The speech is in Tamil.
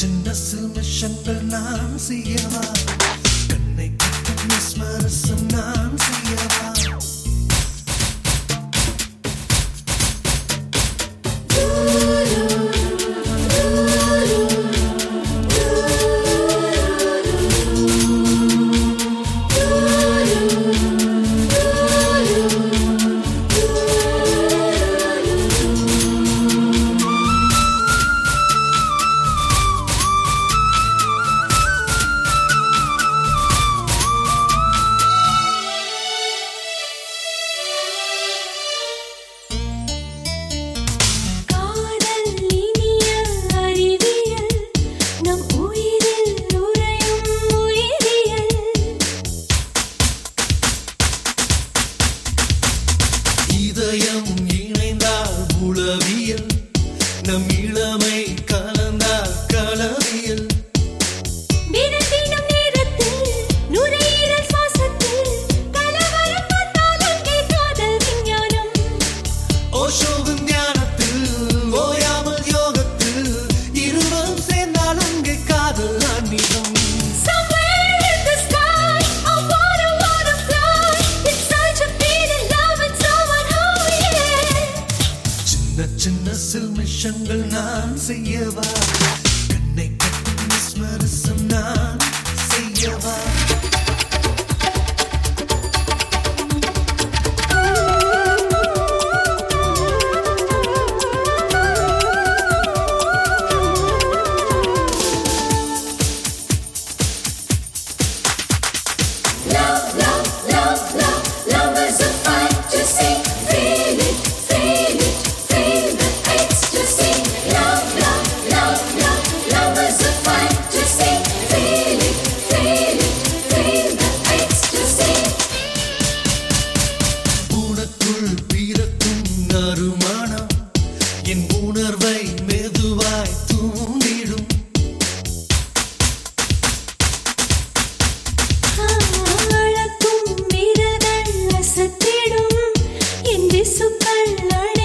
சின்ன சிறுமிஷன் நாம் செய்யவா தம் இளமை கலந்தால் கலவியல் ஓஷோவின் ஞானத்தில் ஓயாமல் யோகத்தில் இருவரும் சேர்ந்தால் அங்கே காதல் ஆன்மீகம். சின்ன சின்ன சில்மிஷங்கள் நான் செய்யவா? கண்ணை கட்டும் நான் lối